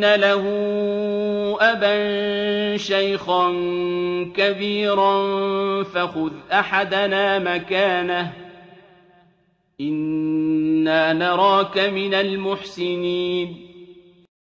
لَهُ أَبًا شَيْخًا كَبِيرًا فَخُذْ أَحَدَنَا مَكَانَهُ ۖ إِنَّا نَرَاكَ مِنَ الْمُحْسِنِينَ